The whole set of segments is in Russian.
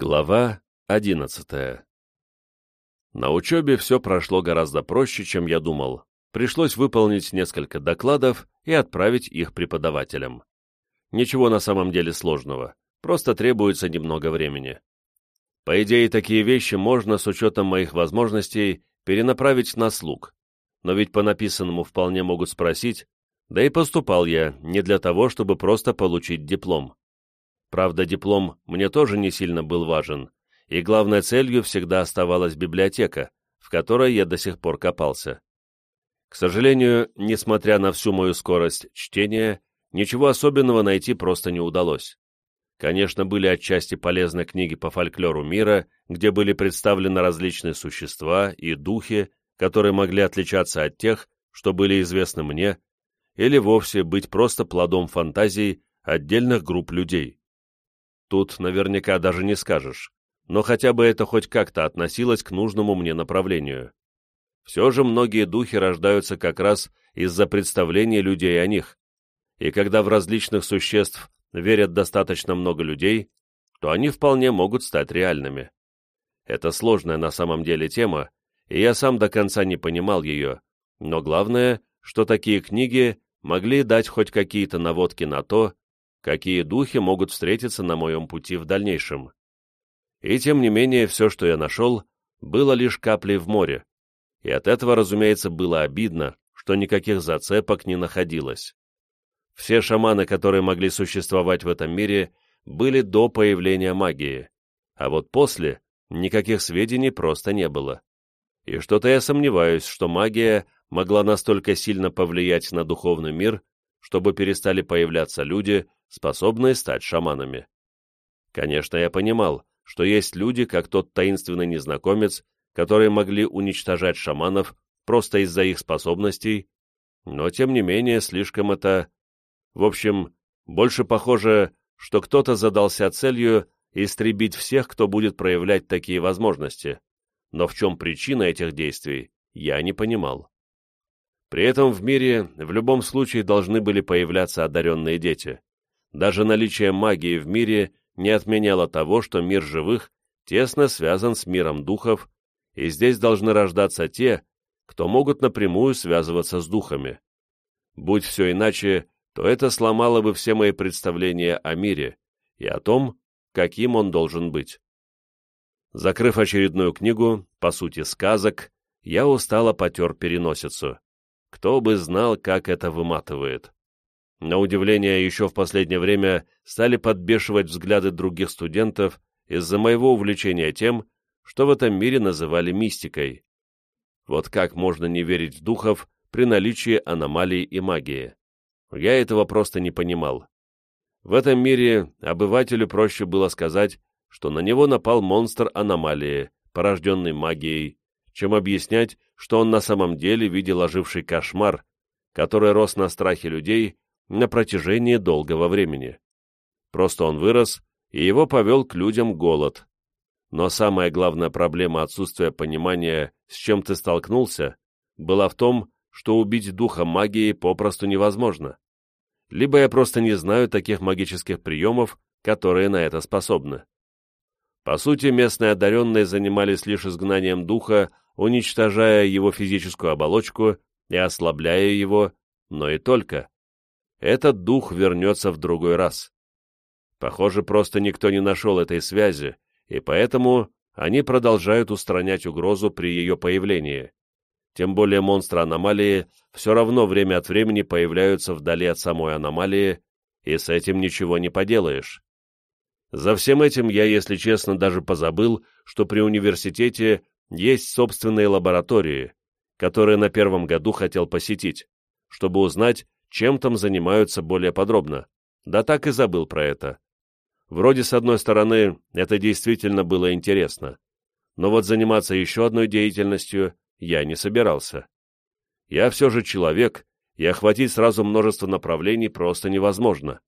Глава одиннадцатая На учебе все прошло гораздо проще, чем я думал. Пришлось выполнить несколько докладов и отправить их преподавателям. Ничего на самом деле сложного, просто требуется немного времени. По идее, такие вещи можно, с учетом моих возможностей, перенаправить на слуг. Но ведь по написанному вполне могут спросить, да и поступал я не для того, чтобы просто получить диплом. Правда, диплом мне тоже не сильно был важен, и главной целью всегда оставалась библиотека, в которой я до сих пор копался. К сожалению, несмотря на всю мою скорость чтения, ничего особенного найти просто не удалось. Конечно, были отчасти полезны книги по фольклору мира, где были представлены различные существа и духи, которые могли отличаться от тех, что были известны мне, или вовсе быть просто плодом фантазий отдельных групп людей. Тут наверняка даже не скажешь, но хотя бы это хоть как-то относилось к нужному мне направлению. Все же многие духи рождаются как раз из-за представления людей о них, и когда в различных существ верят достаточно много людей, то они вполне могут стать реальными. Это сложная на самом деле тема, и я сам до конца не понимал ее, но главное, что такие книги могли дать хоть какие-то наводки на то, какие духи могут встретиться на моем пути в дальнейшем. И тем не менее, все, что я нашел, было лишь каплей в море, и от этого, разумеется, было обидно, что никаких зацепок не находилось. Все шаманы, которые могли существовать в этом мире, были до появления магии, а вот после никаких сведений просто не было. И что-то я сомневаюсь, что магия могла настолько сильно повлиять на духовный мир, чтобы перестали появляться люди, способные стать шаманами. Конечно, я понимал, что есть люди, как тот таинственный незнакомец, которые могли уничтожать шаманов просто из-за их способностей, но тем не менее слишком это... В общем, больше похоже, что кто-то задался целью истребить всех, кто будет проявлять такие возможности, но в чем причина этих действий, я не понимал. При этом в мире в любом случае должны были появляться одаренные дети. Даже наличие магии в мире не отменяло того, что мир живых тесно связан с миром духов, и здесь должны рождаться те, кто могут напрямую связываться с духами. Будь все иначе, то это сломало бы все мои представления о мире и о том, каким он должен быть. Закрыв очередную книгу, по сути сказок, я устало потер переносицу. Кто бы знал, как это выматывает. На удивление, еще в последнее время стали подбешивать взгляды других студентов из-за моего увлечения тем, что в этом мире называли мистикой. Вот как можно не верить в духов при наличии аномалий и магии? Я этого просто не понимал. В этом мире обывателю проще было сказать, что на него напал монстр аномалии, порожденный магией, чем объяснять, что он на самом деле видел оживший кошмар, который рос на страхе людей на протяжении долгого времени. Просто он вырос, и его повел к людям голод. Но самая главная проблема отсутствия понимания, с чем ты столкнулся, была в том, что убить духа магии попросту невозможно. Либо я просто не знаю таких магических приемов, которые на это способны. По сути, местные одаренные занимались лишь изгнанием духа, уничтожая его физическую оболочку и ослабляя его, но и только этот дух вернется в другой раз. Похоже, просто никто не нашел этой связи, и поэтому они продолжают устранять угрозу при ее появлении. Тем более монстры аномалии все равно время от времени появляются вдали от самой аномалии, и с этим ничего не поделаешь. За всем этим я, если честно, даже позабыл, что при университете есть собственные лаборатории, которые на первом году хотел посетить, чтобы узнать, чем там занимаются более подробно. Да так и забыл про это. Вроде, с одной стороны, это действительно было интересно, но вот заниматься еще одной деятельностью я не собирался. Я все же человек, и охватить сразу множество направлений просто невозможно.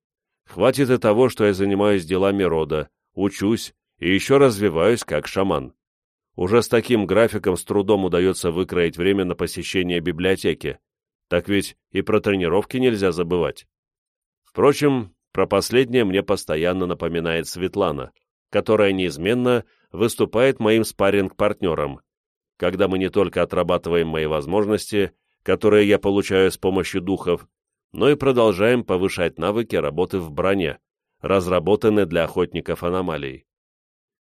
Хватит и того, что я занимаюсь делами рода, учусь и еще развиваюсь как шаман. Уже с таким графиком с трудом удается выкроить время на посещение библиотеки, так ведь и про тренировки нельзя забывать. Впрочем, про последнее мне постоянно напоминает Светлана, которая неизменно выступает моим спарринг-партнером, когда мы не только отрабатываем мои возможности, которые я получаю с помощью духов, но и продолжаем повышать навыки работы в броне, разработанной для охотников аномалий.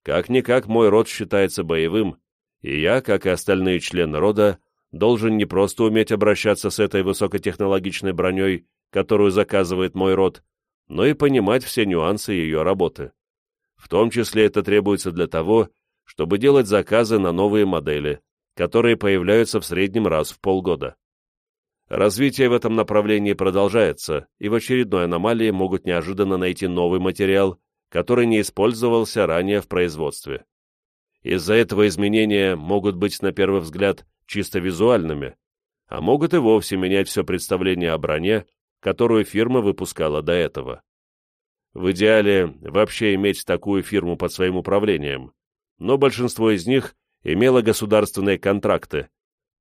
Как-никак мой род считается боевым, и я, как и остальные члены рода, должен не просто уметь обращаться с этой высокотехнологичной броней, которую заказывает мой род, но и понимать все нюансы ее работы. В том числе это требуется для того, чтобы делать заказы на новые модели, которые появляются в среднем раз в полгода. Развитие в этом направлении продолжается, и в очередной аномалии могут неожиданно найти новый материал, который не использовался ранее в производстве. Из-за этого изменения могут быть, на первый взгляд, чисто визуальными, а могут и вовсе менять все представление о броне, которую фирма выпускала до этого. В идеале вообще иметь такую фирму под своим управлением, но большинство из них имело государственные контракты,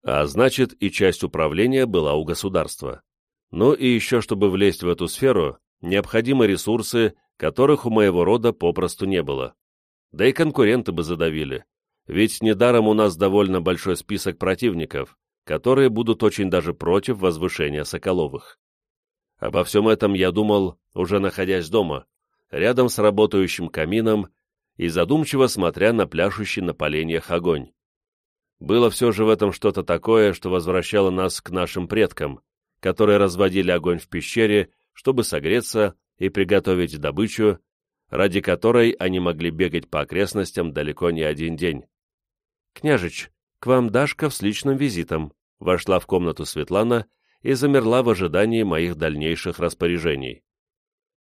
а значит и часть управления была у государства. Ну и еще, чтобы влезть в эту сферу, необходимы ресурсы, которых у моего рода попросту не было. Да и конкуренты бы задавили, ведь недаром у нас довольно большой список противников, которые будут очень даже против возвышения Соколовых. Обо всем этом я думал, уже находясь дома, рядом с работающим камином и задумчиво смотря на пляшущий на поленьях огонь. Было все же в этом что-то такое, что возвращало нас к нашим предкам, которые разводили огонь в пещере, чтобы согреться и приготовить добычу, ради которой они могли бегать по окрестностям далеко не один день. «Княжич, к вам Дашка с личным визитом», — вошла в комнату Светлана и замерла в ожидании моих дальнейших распоряжений.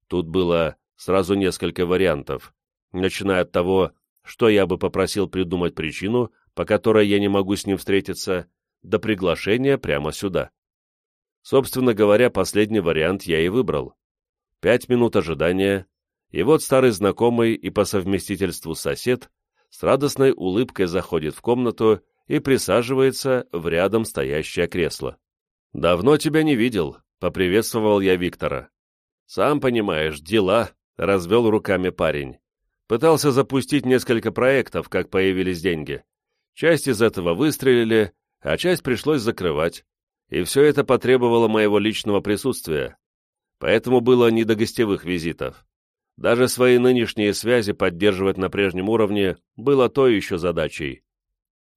Тут было сразу несколько вариантов, начиная от того, что я бы попросил придумать причину, по которой я не могу с ним встретиться, до приглашения прямо сюда. Собственно говоря, последний вариант я и выбрал. Пять минут ожидания, и вот старый знакомый и по совместительству сосед с радостной улыбкой заходит в комнату и присаживается в рядом стоящее кресло. «Давно тебя не видел», — поприветствовал я Виктора. «Сам понимаешь, дела», — развел руками парень. Пытался запустить несколько проектов, как появились деньги. Часть из этого выстрелили, а часть пришлось закрывать. И все это потребовало моего личного присутствия. Поэтому было не до гостевых визитов. Даже свои нынешние связи поддерживать на прежнем уровне было той еще задачей.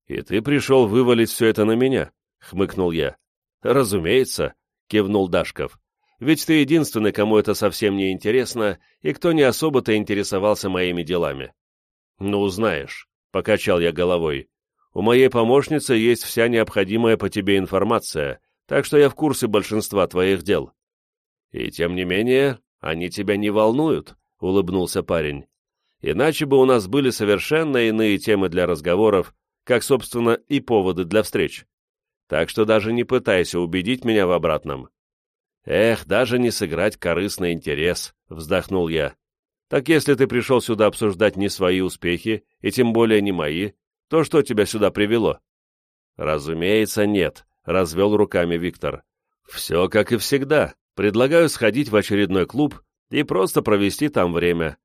«И ты пришел вывалить все это на меня?» — хмыкнул я. «Разумеется», — кивнул Дашков. «Ведь ты единственный, кому это совсем не интересно, и кто не особо-то интересовался моими делами». «Ну, знаешь», — покачал я головой, у моей помощницы есть вся необходимая по тебе информация, так что я в курсе большинства твоих дел». «И тем не менее, они тебя не волнуют», — улыбнулся парень. «Иначе бы у нас были совершенно иные темы для разговоров, как, собственно, и поводы для встреч. Так что даже не пытайся убедить меня в обратном». «Эх, даже не сыграть корыстный интерес», — вздохнул я. «Так если ты пришел сюда обсуждать не свои успехи, и тем более не мои, то что тебя сюда привело?» «Разумеется, нет», — развел руками Виктор. «Все как и всегда. Предлагаю сходить в очередной клуб и просто провести там время».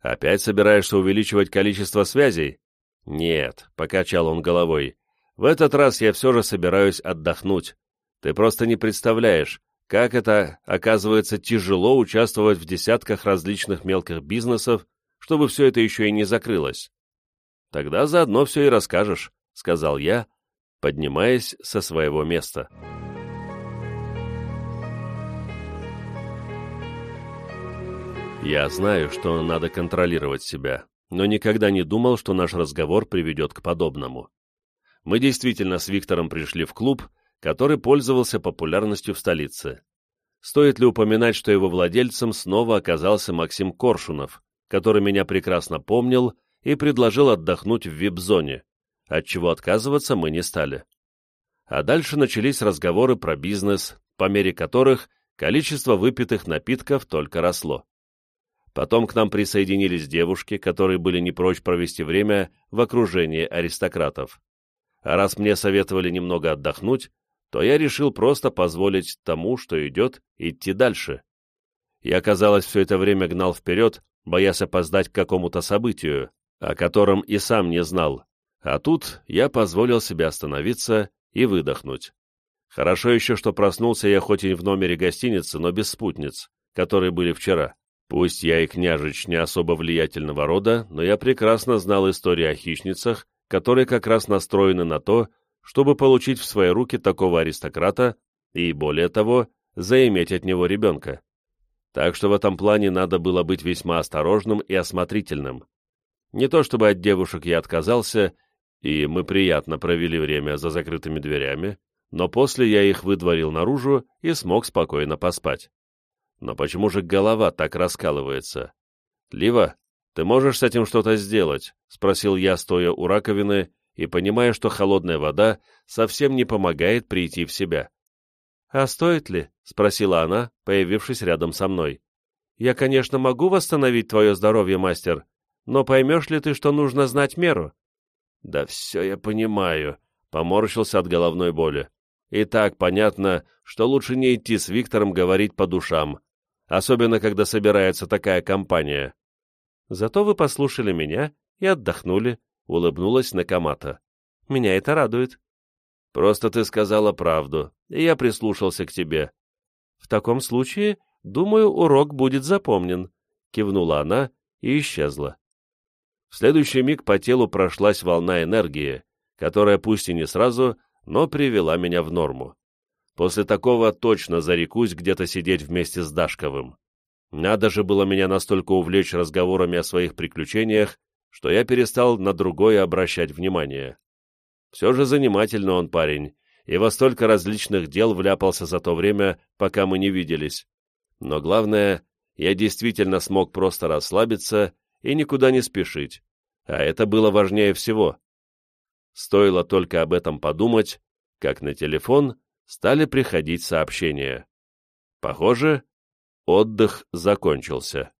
«Опять собираешься увеличивать количество связей?» «Нет», — покачал он головой. «В этот раз я все же собираюсь отдохнуть. Ты просто не представляешь, как это, оказывается, тяжело участвовать в десятках различных мелких бизнесов, чтобы все это еще и не закрылось. Тогда заодно все и расскажешь», — сказал я, поднимаясь со своего места. Я знаю, что надо контролировать себя, но никогда не думал, что наш разговор приведет к подобному. Мы действительно с Виктором пришли в клуб, который пользовался популярностью в столице. Стоит ли упоминать, что его владельцем снова оказался Максим Коршунов, который меня прекрасно помнил и предложил отдохнуть в вип-зоне, отчего отказываться мы не стали. А дальше начались разговоры про бизнес, по мере которых количество выпитых напитков только росло. Потом к нам присоединились девушки, которые были не прочь провести время в окружении аристократов. А раз мне советовали немного отдохнуть, то я решил просто позволить тому, что идет, идти дальше. Я, казалось, все это время гнал вперед, боясь опоздать к какому-то событию, о котором и сам не знал. А тут я позволил себе остановиться и выдохнуть. Хорошо еще, что проснулся я хоть и в номере гостиницы, но без спутниц, которые были вчера. Пусть я и княжич не особо влиятельного рода, но я прекрасно знал истории о хищницах, которые как раз настроены на то, чтобы получить в свои руки такого аристократа и, более того, заиметь от него ребенка. Так что в этом плане надо было быть весьма осторожным и осмотрительным. Не то чтобы от девушек я отказался, и мы приятно провели время за закрытыми дверями, но после я их выдворил наружу и смог спокойно поспать. Но почему же голова так раскалывается? «Лива, ты можешь с этим что-то сделать?» — спросил я, стоя у раковины и понимая, что холодная вода совсем не помогает прийти в себя. «А стоит ли?» — спросила она, появившись рядом со мной. «Я, конечно, могу восстановить твое здоровье, мастер, но поймешь ли ты, что нужно знать меру?» «Да все я понимаю», — поморщился от головной боли. «И так понятно, что лучше не идти с Виктором говорить по душам, особенно когда собирается такая компания». «Зато вы послушали меня и отдохнули», — улыбнулась Накамата. «Меня это радует». Просто ты сказала правду, и я прислушался к тебе. В таком случае, думаю, урок будет запомнен, кивнула она и исчезла. В следующий миг по телу прошлась волна энергии, которая пусть и не сразу, но привела меня в норму. После такого точно зарекусь где-то сидеть вместе с Дашковым. Надо же было меня настолько увлечь разговорами о своих приключениях, что я перестал на другое обращать внимание. Все же занимательно он парень, и во столько различных дел вляпался за то время, пока мы не виделись. Но главное, я действительно смог просто расслабиться и никуда не спешить, а это было важнее всего. Стоило только об этом подумать, как на телефон стали приходить сообщения. Похоже, отдых закончился.